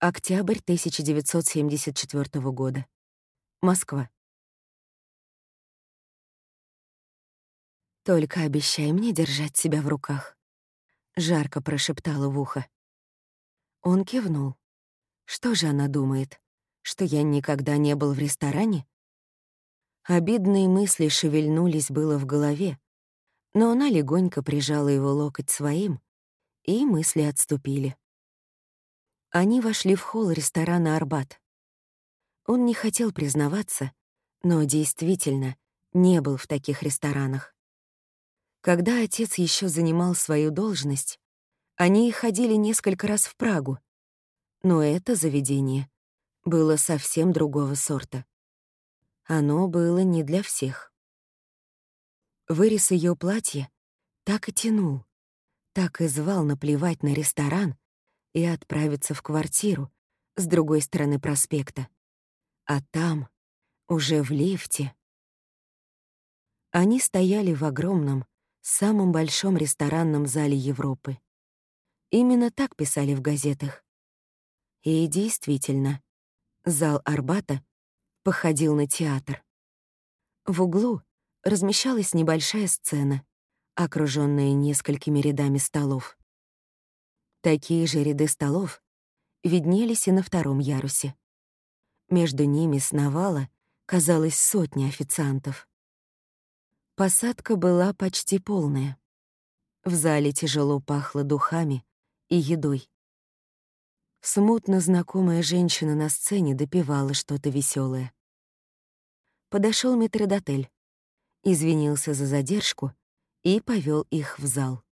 Октябрь 1974 года. Москва. «Только обещай мне держать себя в руках», — жарко прошептала в ухо. Он кивнул. Что же она думает? Что я никогда не был в ресторане? Обидные мысли шевельнулись было в голове, но она легонько прижала его локоть своим, и мысли отступили. Они вошли в холл ресторана «Арбат». Он не хотел признаваться, но действительно не был в таких ресторанах. Когда отец еще занимал свою должность, они ходили несколько раз в Прагу, но это заведение было совсем другого сорта. Оно было не для всех. Вырез ее платья так и тянул, так и звал наплевать на ресторан и отправиться в квартиру с другой стороны проспекта. А там, уже в лифте... Они стояли в огромном, самом большом ресторанном зале Европы. Именно так писали в газетах. И действительно, зал Арбата походил на театр. В углу размещалась небольшая сцена, окруженная несколькими рядами столов. Такие же ряды столов виднелись и на втором ярусе. Между ними сновала, казалось, сотни официантов. Посадка была почти полная. В зале тяжело пахло духами и едой. Смутно знакомая женщина на сцене допевала что-то веселое. Подошел метродотель, извинился за задержку и повел их в зал.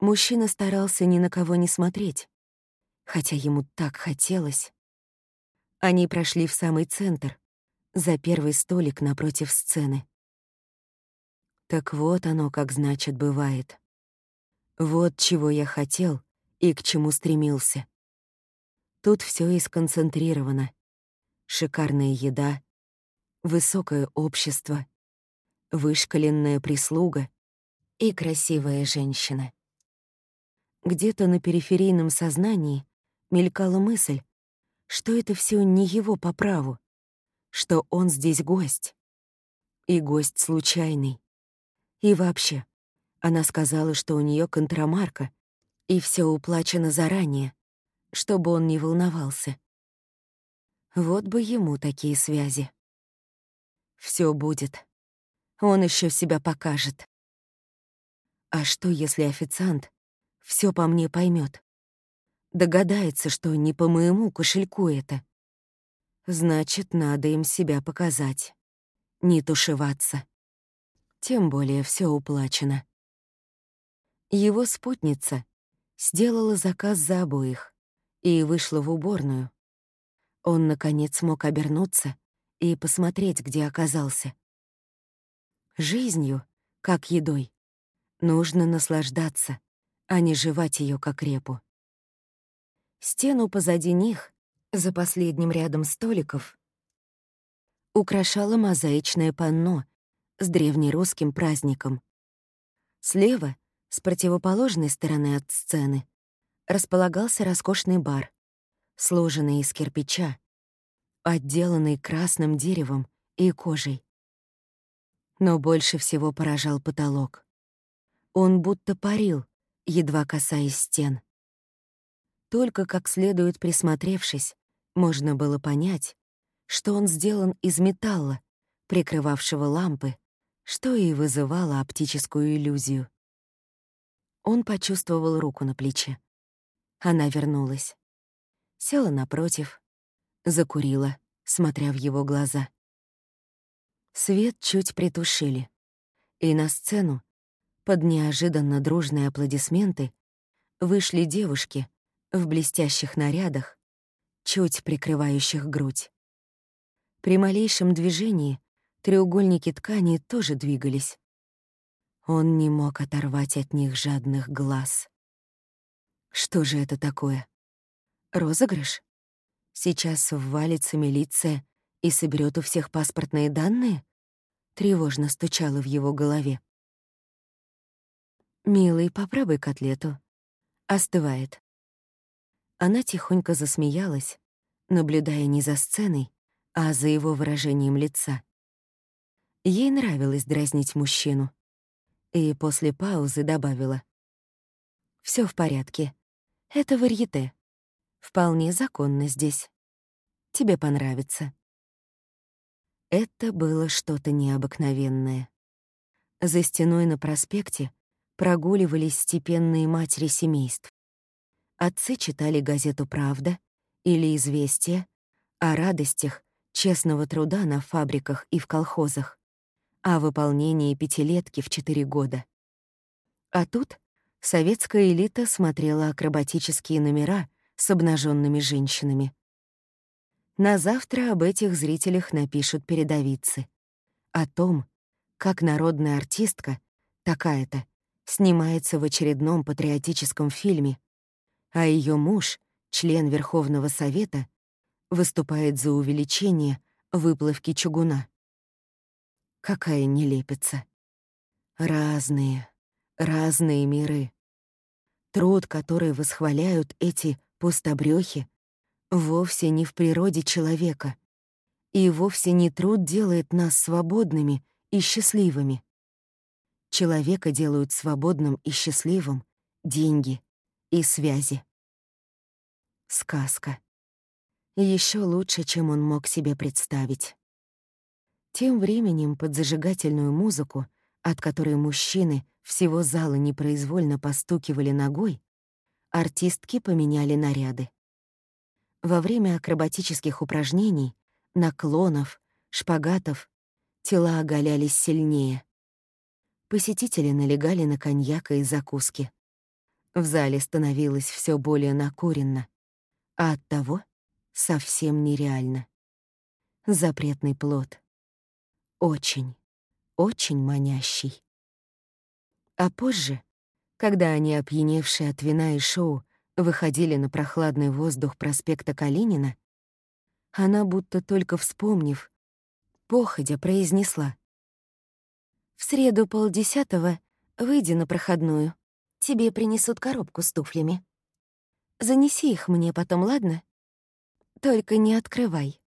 Мужчина старался ни на кого не смотреть, хотя ему так хотелось. Они прошли в самый центр, за первый столик напротив сцены. Так вот оно, как значит, бывает. Вот чего я хотел и к чему стремился. Тут все и сконцентрировано. Шикарная еда, высокое общество, вышкаленная прислуга и красивая женщина. Где-то на периферийном сознании мелькала мысль, что это все не его по праву, что он здесь гость. И гость случайный. И вообще, она сказала, что у нее контрамарка, и все уплачено заранее, чтобы он не волновался. Вот бы ему такие связи. Все будет. Он еще себя покажет. А что, если официант все по мне поймет. Догадается, что не по моему кошельку это. Значит, надо им себя показать. Не тушеваться. Тем более все уплачено. Его спутница сделала заказ за обоих и вышла в уборную. Он, наконец, смог обернуться и посмотреть, где оказался. Жизнью, как едой, нужно наслаждаться, а не жевать ее как репу. Стену позади них, за последним рядом столиков, украшало мозаичное панно с древнерусским праздником. Слева, с противоположной стороны от сцены, располагался роскошный бар, сложенный из кирпича, отделанный красным деревом и кожей. Но больше всего поражал потолок. Он будто парил, едва касаясь стен. Только как следует присмотревшись, можно было понять, что он сделан из металла, прикрывавшего лампы, что и вызывало оптическую иллюзию. Он почувствовал руку на плече. Она вернулась. Села напротив, закурила, смотря в его глаза. Свет чуть притушили, и на сцену под неожиданно дружные аплодисменты вышли девушки в блестящих нарядах, чуть прикрывающих грудь. При малейшем движении треугольники ткани тоже двигались. Он не мог оторвать от них жадных глаз. Что же это такое? Розыгрыш? Сейчас ввалится милиция и соберет у всех паспортные данные? Тревожно стучало в его голове. «Милый, попробуй котлету. Остывает». Она тихонько засмеялась, наблюдая не за сценой, а за его выражением лица. Ей нравилось дразнить мужчину. И после паузы добавила. Все в порядке. Это варьете. Вполне законно здесь. Тебе понравится». Это было что-то необыкновенное. За стеной на проспекте прогуливались степенные матери семейств. Отцы читали газету «Правда» или «Известия» о радостях честного труда на фабриках и в колхозах, о выполнении пятилетки в четыре года. А тут советская элита смотрела акробатические номера с обнаженными женщинами. На завтра об этих зрителях напишут передовицы. О том, как народная артистка, такая-то, снимается в очередном патриотическом фильме, а ее муж, член Верховного Совета, выступает за увеличение выплавки чугуна. Какая нелепица. Разные, разные миры. Труд, который восхваляют эти пустобрёхи, вовсе не в природе человека. И вовсе не труд делает нас свободными и счастливыми. Человека делают свободным и счастливым деньги и связи. Сказка. Еще лучше, чем он мог себе представить. Тем временем под зажигательную музыку, от которой мужчины всего зала непроизвольно постукивали ногой, артистки поменяли наряды. Во время акробатических упражнений, наклонов, шпагатов тела оголялись сильнее. Посетители налегали на коньяк и закуски. В зале становилось все более накуренно, а оттого совсем нереально. Запретный плод. Очень, очень манящий. А позже, когда они, опьяневшие от вина и шоу, выходили на прохладный воздух проспекта Калинина, она, будто только вспомнив, походя произнесла. «В среду полдесятого выйди на проходную. Тебе принесут коробку с туфлями. Занеси их мне потом, ладно? Только не открывай».